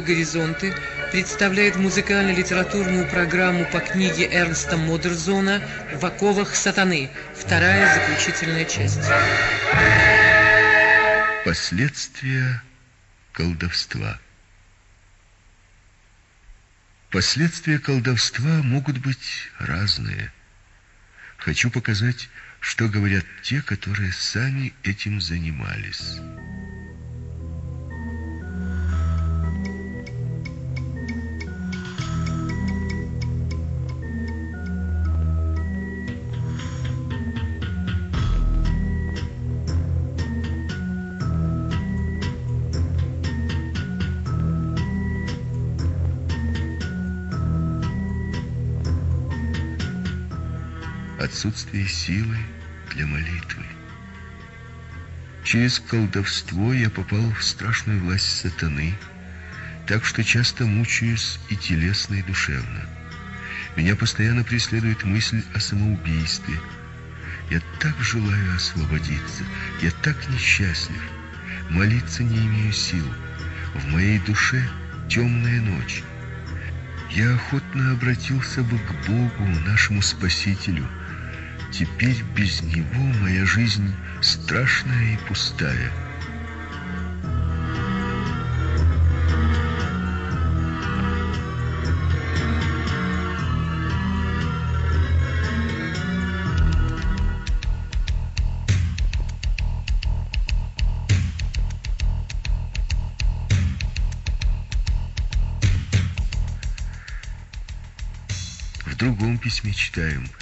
«Новые горизонты» представляет музыкально-литературную программу по книге Эрнста Модерзона «В оковах сатаны». Вторая заключительная часть. Последствия колдовства. Последствия колдовства могут быть разные. Хочу показать, что говорят те, которые сами этим занимались. Отсутствие силы для молитвы. Через колдовство я попал в страшную власть сатаны, так что часто мучаюсь и телесно, и душевно. Меня постоянно преследует мысль о самоубийстве. Я так желаю освободиться, я так несчастлив. Молиться не имею сил. В моей душе темная ночь. Я охотно обратился бы к Богу, нашему Спасителю, Теперь без него моя жизнь страшная и пустая. В другом письме читаем –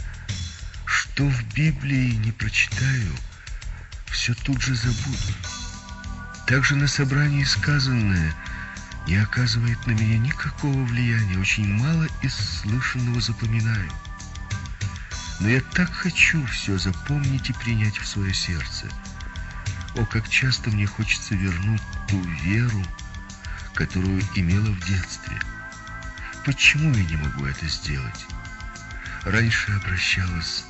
что в Библии не прочитаю, все тут же забуду. Также на собрании сказанное не оказывает на меня никакого влияния, очень мало из слышанного запоминаю. Но я так хочу все запомнить и принять в свое сердце. О, как часто мне хочется вернуть ту веру, которую имела в детстве. Почему я не могу это сделать? Раньше обращалась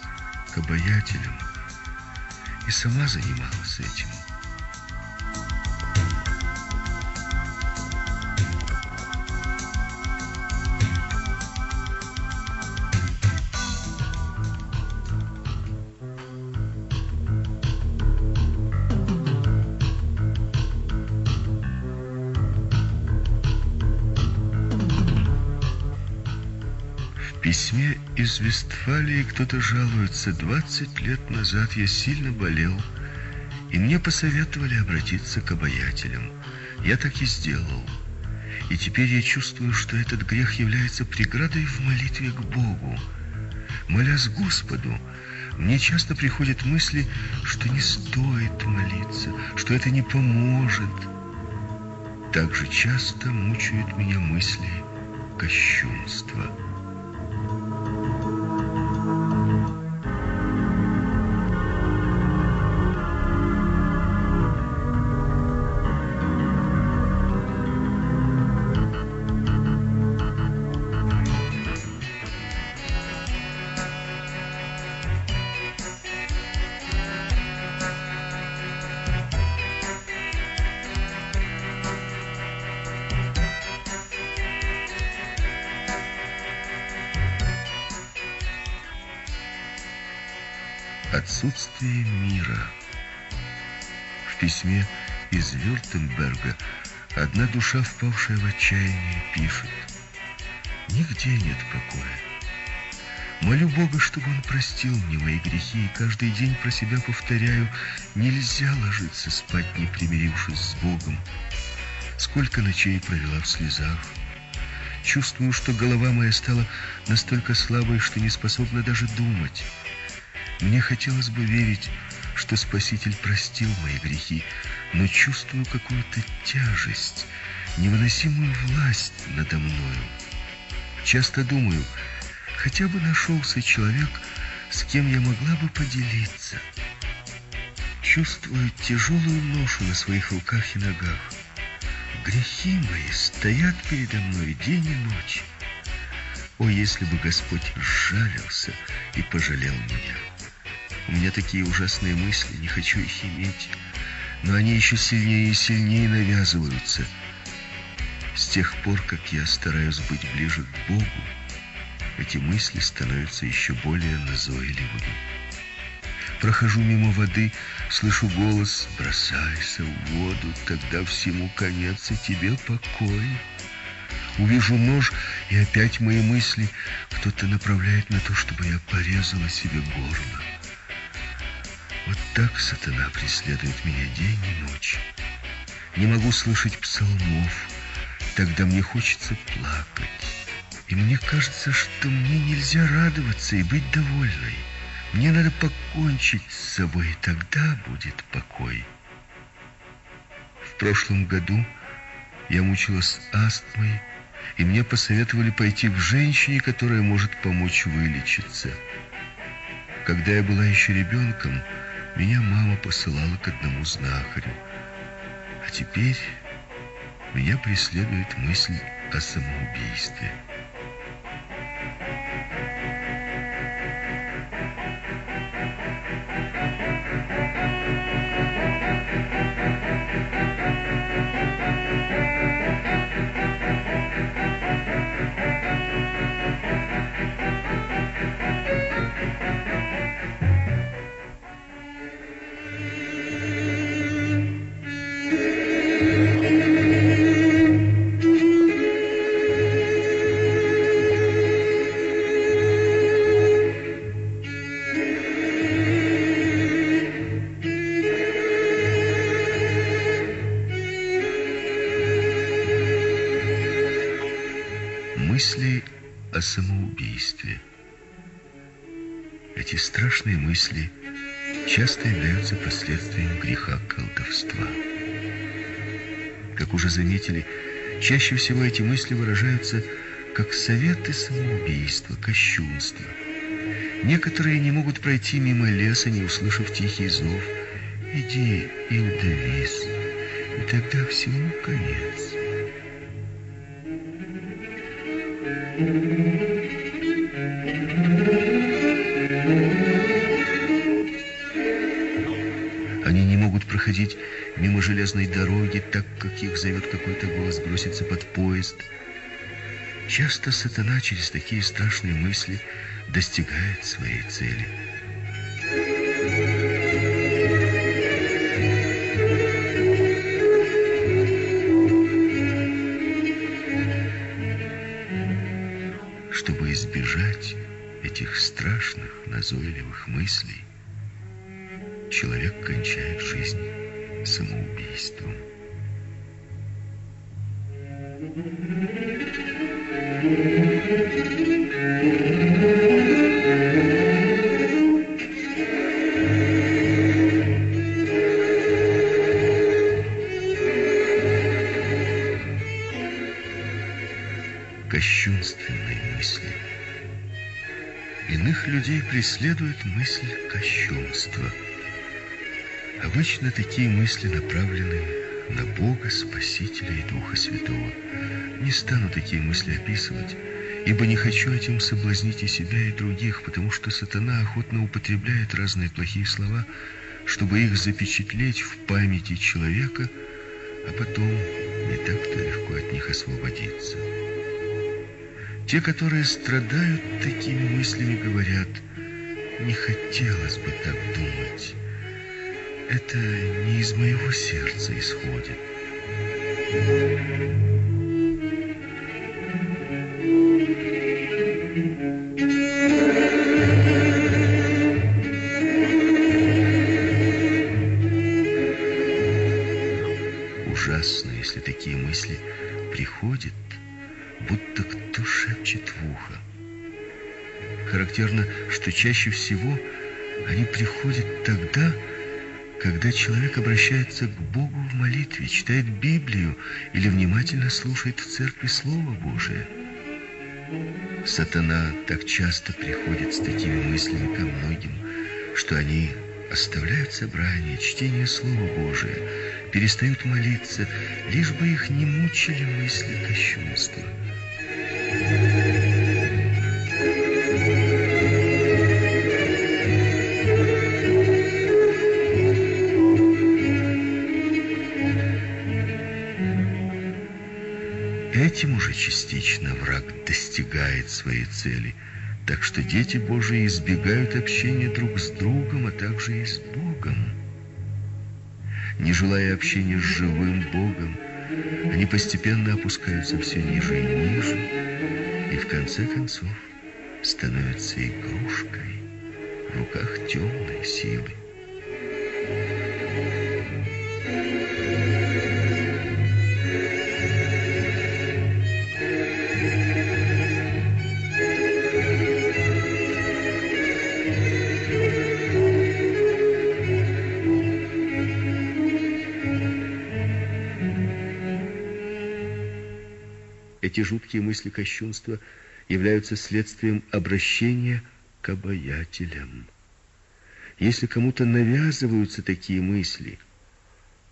к обаятелям и сама занималась этим. Письме из Вестфалии кто-то жалуется. 20 лет назад я сильно болел, и мне посоветовали обратиться к обаятелям. Я так и сделал. И теперь я чувствую, что этот грех является преградой в молитве к Богу. Молясь Господу, мне часто приходят мысли, что не стоит молиться, что это не поможет. Также часто мучают меня мысли кощунства. Отсутствие мира. В письме из Вюртемберга одна душа, впавшая в отчаяние, пишет. Нигде нет покоя. Молю Бога, чтобы Он простил мне мои грехи, и каждый день про себя повторяю, нельзя ложиться спать, не примирившись с Богом. Сколько ночей провела в слезах. Чувствую, что голова моя стала настолько слабой, что не способна даже думать. Мне хотелось бы верить, что Спаситель простил мои грехи, но чувствую какую-то тяжесть, невыносимую власть надо мною. Часто думаю, хотя бы нашелся человек, с кем я могла бы поделиться. Чувствую тяжелую ношу на своих руках и ногах. Грехи мои стоят передо мной день и ночь. О, если бы Господь сжалился и пожалел меня! У меня такие ужасные мысли, не хочу их иметь. Но они еще сильнее и сильнее навязываются. С тех пор, как я стараюсь быть ближе к Богу, эти мысли становятся еще более назойливыми. Прохожу мимо воды, слышу голос «Бросайся в воду, тогда всему конец, и тебе покой». Увижу нож, и опять мои мысли кто-то направляет на то, чтобы я порезала себе горло. Вот так сатана преследует меня день и ночь. Не могу слышать псалмов, тогда мне хочется плакать. И мне кажется, что мне нельзя радоваться и быть довольной. Мне надо покончить с собой, и тогда будет покой. В прошлом году я мучилась астмой, и мне посоветовали пойти к женщине, которая может помочь вылечиться. Когда я была еще ребенком, меня мама посылала к одному знахарю. А теперь меня преследует мысль о самоубийстве. Эти страшные мысли часто являются последствием греха колдовства. Как уже заметили, чаще всего эти мысли выражаются как советы самоубийства, кощунства. Некоторые не могут пройти мимо леса, не услышав тихий зов «Иди и удавись», и тогда всему конец. Они проходить мимо железной дороги, так как их зовет какой-то голос броситься под поезд. Часто сатана через такие страшные мысли достигает своей цели. Чтобы избежать этих страшных, назойливых мыслей, Иных людей преследует мысль кощунства. Обычно такие мысли направлены на Бога, Спасителя и Духа Святого. Не стану такие мысли описывать, ибо не хочу этим соблазнить и себя, и других, потому что сатана охотно употребляет разные плохие слова, чтобы их запечатлеть в памяти человека, а потом не так-то легко от них освободиться. Те, которые страдают такими мыслями, говорят, не хотелось бы так думать. Это не из моего сердца исходит. Ужасно, если такие мысли приходят, будто ухо. Характерно, что чаще всего они приходят тогда, когда человек обращается к Богу в молитве, читает Библию или внимательно слушает в церкви Слово Божие. Сатана так часто приходит с такими мыслями ко многим, что они оставляют собрание, чтение Слова Божия, перестают молиться, лишь бы их не мучили мысли кощунства. Частично враг достигает своей цели. Так что дети Божии избегают общения друг с другом, а также и с Богом. Не желая общения с живым Богом, они постепенно опускаются все ниже и ниже, и в конце концов становятся игрушкой в руках темной силы. Эти жуткие мысли кощунства являются следствием обращения к обаятелям. Если кому-то навязываются такие мысли,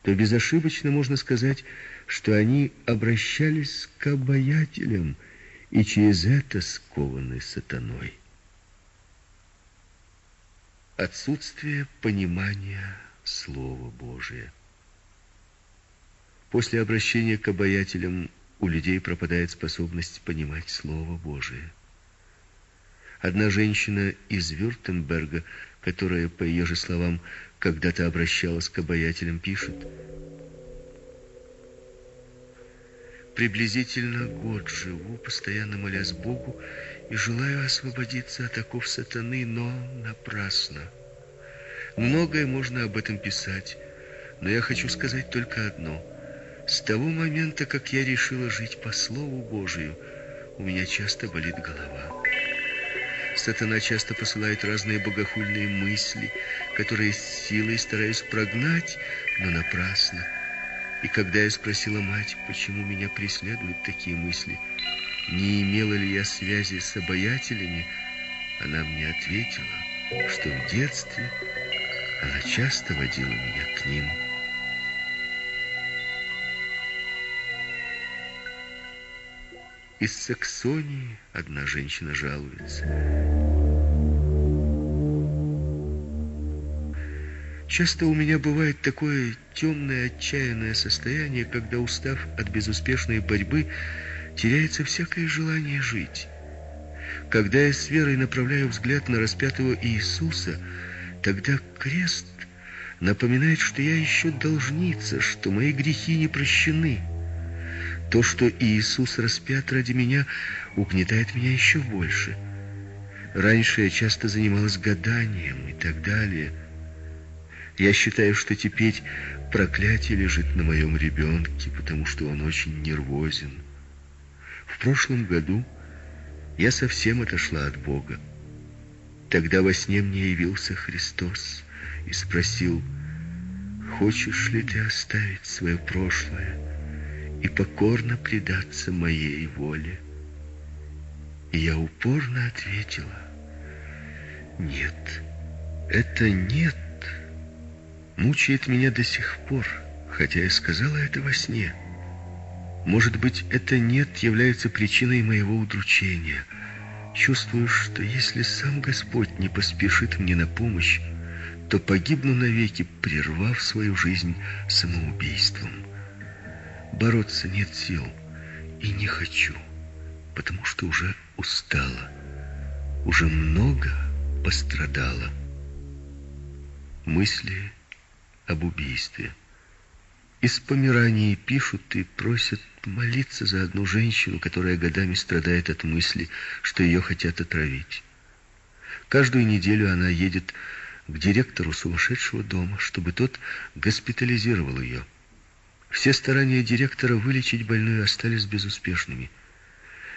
то безошибочно можно сказать, что они обращались к обаятелям и через это скованы сатаной. Отсутствие понимания Слова Божия. После обращения к обаятелям у людей пропадает способность понимать Слово Божие. Одна женщина из Вюртемберга, которая, по ее же словам, когда-то обращалась к обаятелям, пишет, «Приблизительно год живу, постоянно молясь Богу, и желаю освободиться от оков сатаны, но напрасно. Многое можно об этом писать, но я хочу сказать только одно – с того момента, как я решила жить по Слову Божию, у меня часто болит голова. Сатана часто посылает разные богохульные мысли, которые с силой стараюсь прогнать, но напрасно. И когда я спросила мать, почему меня преследуют такие мысли, не имела ли я связи с обаятелями, она мне ответила, что в детстве она часто водила меня к ним. Из Саксонии одна женщина жалуется. Часто у меня бывает такое темное, отчаянное состояние, когда, устав от безуспешной борьбы, теряется всякое желание жить. Когда я с верой направляю взгляд на распятого Иисуса, тогда крест напоминает, что я еще должница, что мои грехи не прощены. То, что Иисус распят ради меня, угнетает меня еще больше. Раньше я часто занималась гаданием и так далее. Я считаю, что теперь проклятие лежит на моем ребенке, потому что он очень нервозен. В прошлом году я совсем отошла от Бога. Тогда во сне мне явился Христос и спросил, «Хочешь ли ты оставить свое прошлое?» И покорно предаться моей воле. И я упорно ответила, нет, это нет, мучает меня до сих пор, хотя я сказала это во сне. Может быть, это нет является причиной моего удручения. Чувствую, что если сам Господь не поспешит мне на помощь, то погибну навеки, прервав свою жизнь самоубийством. Бороться нет сил и не хочу, потому что уже устала, уже много пострадала. Мысли об убийстве. Из Померании пишут и просят молиться за одну женщину, которая годами страдает от мысли, что ее хотят отравить. Каждую неделю она едет к директору сумасшедшего дома, чтобы тот госпитализировал ее. Все старания директора вылечить больную остались безуспешными.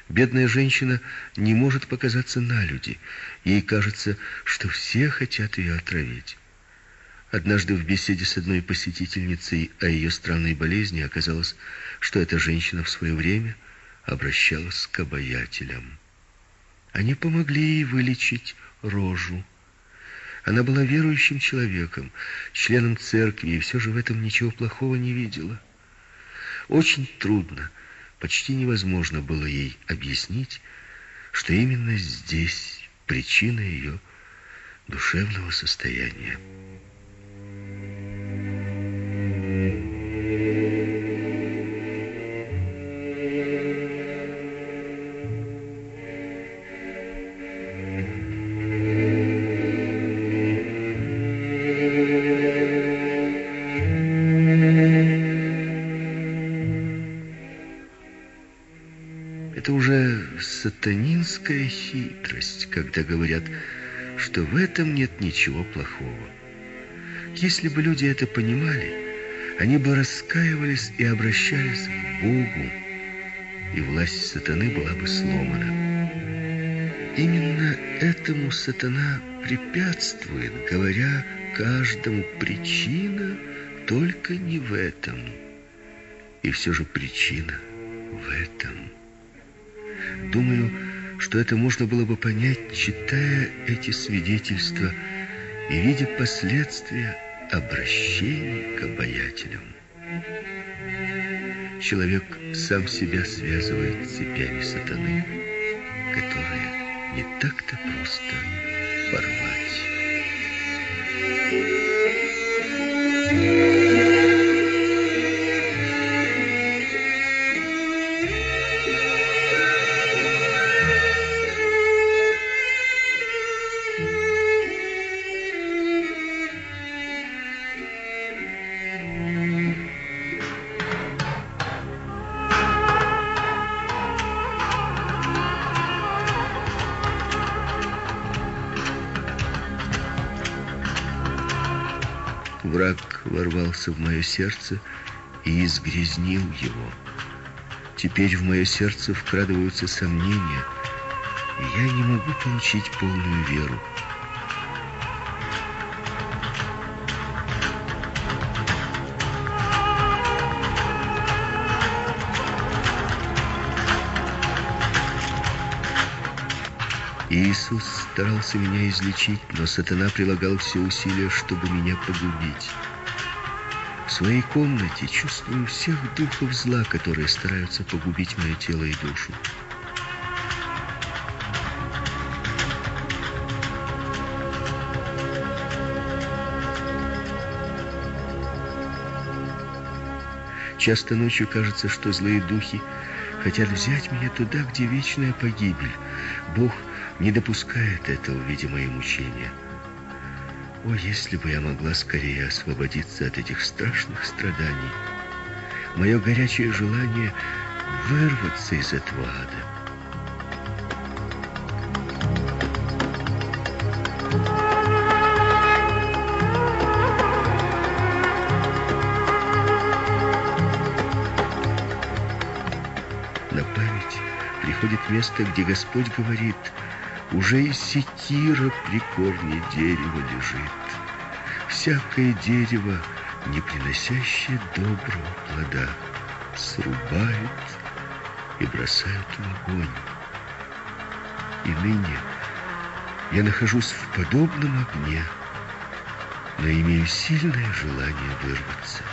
Бедная женщина не может показаться на люди. Ей кажется, что все хотят ее отравить. Однажды в беседе с одной посетительницей о ее странной болезни оказалось, что эта женщина в свое время обращалась к обаятелям. Они помогли ей вылечить рожу. Она была верующим человеком, членом церкви, и все же в этом ничего плохого не видела. Очень трудно, почти невозможно было ей объяснить, что именно здесь причина ее душевного состояния. Сатанинская хитрость, когда говорят, что в этом нет ничего плохого. Если бы люди это понимали, они бы раскаивались и обращались к Богу, и власть сатаны была бы сломана. Именно этому сатана препятствует, говоря каждому причина только не в этом. И все же причина в этом. Думаю, что это можно было бы понять, читая эти свидетельства и видя последствия обращения к обаятелям. Человек сам себя связывает цепями сатаны, которые не так-то просто порвать. Враг ворвался в мое сердце и изгрязнил его. Теперь в мое сердце вкрадываются сомнения, и я не могу получить полную веру. Старался меня излечить, но сатана прилагал все усилия, чтобы меня погубить. В своей комнате чувствую всех духов зла, которые стараются погубить мое тело и душу. Часто ночью кажется, что злые духи хотят взять меня туда, где вечная погибель. Бог не допускает этого, видя мои мучения. О, если бы я могла скорее освободиться от этих страшных страданий. Мое горячее желание вырваться из этого ада. На память приходит место, где Господь говорит – уже и секира при корне дерева лежит. Всякое дерево, не приносящее доброго плода, срубают и бросают в огонь. И ныне я нахожусь в подобном огне, но имею сильное желание вырваться.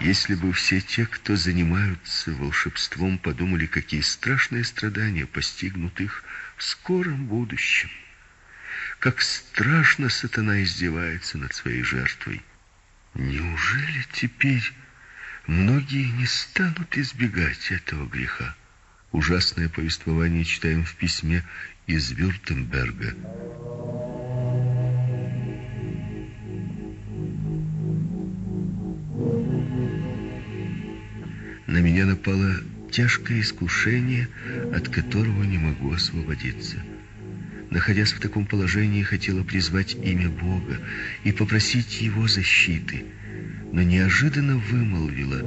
Если бы все те, кто занимаются волшебством, подумали, какие страшные страдания постигнут их в скором будущем. Как страшно сатана издевается над своей жертвой. Неужели теперь многие не станут избегать этого греха? Ужасное повествование читаем в письме из Вюртемберга. Меня напало тяжкое искушение, от которого не могу освободиться. Находясь в таком положении, хотела призвать имя Бога и попросить Его защиты, но неожиданно вымолвила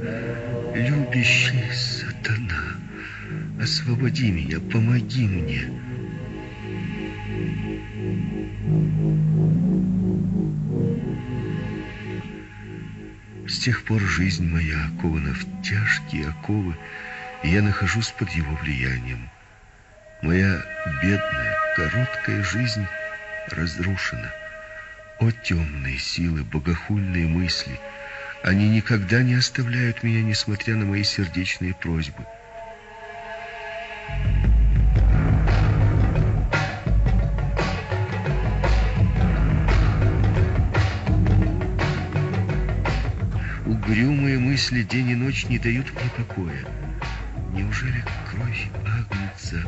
«Любящий сатана, освободи меня, помоги мне». Тех пор жизнь моя окована в тяжкие оковы, и я нахожусь под его влиянием. Моя бедная, короткая жизнь разрушена. О, темные силы, богохульные мысли! Они никогда не оставляют меня, несмотря на мои сердечные просьбы. Угрюмые мысли день и ночь не дают мне покоя. Неужели кровь Агнца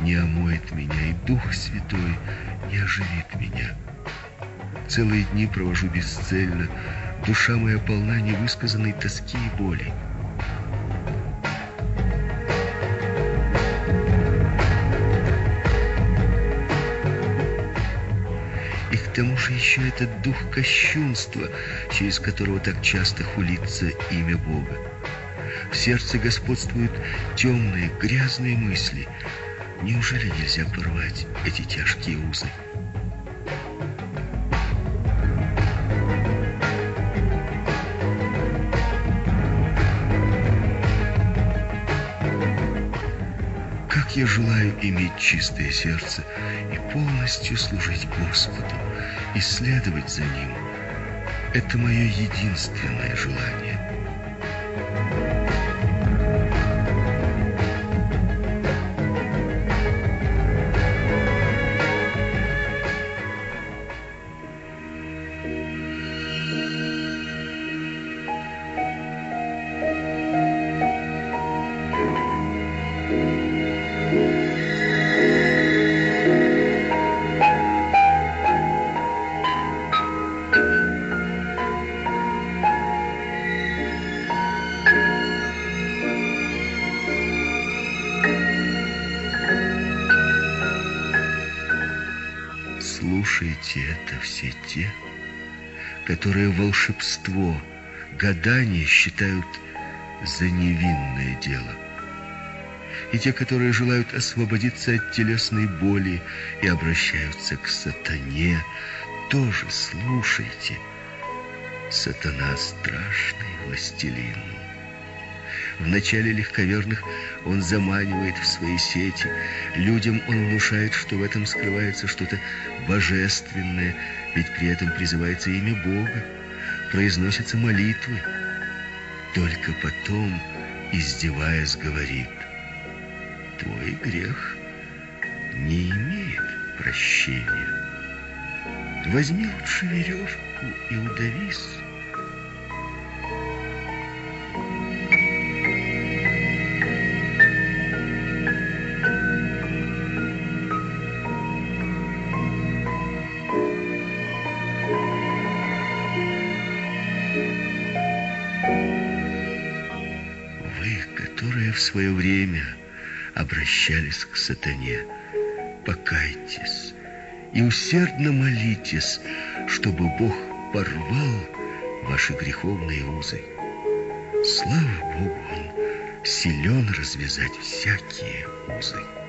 не омоет меня, и Дух Святой не оживит меня? Целые дни провожу бесцельно. Душа моя полна невысказанной тоски и боли. К тому же еще этот дух кощунства, через которого так часто хулится имя Бога. В сердце господствуют темные, грязные мысли. Неужели нельзя порвать эти тяжкие узы? Я желаю иметь чистое сердце и полностью служить Господу, и следовать за Ним. Это мое единственное желание. Те, которые волшебство, гадание считают за невинное дело. И те, которые желают освободиться от телесной боли и обращаются к сатане, тоже слушайте. Сатана страшный властелин. В начале легковерных он заманивает в свои сети. Людям он внушает, что в этом скрывается что-то божественное, ведь при этом призывается имя Бога, произносятся молитвы. Только потом, издеваясь, говорит, «Твой грех не имеет прощения. Возьми лучше веревку и удавись». Которые в свое время обращались к сатане, покайтесь и усердно молитесь, чтобы Бог порвал ваши греховные узы. Слава Богу, Он силен развязать всякие узы.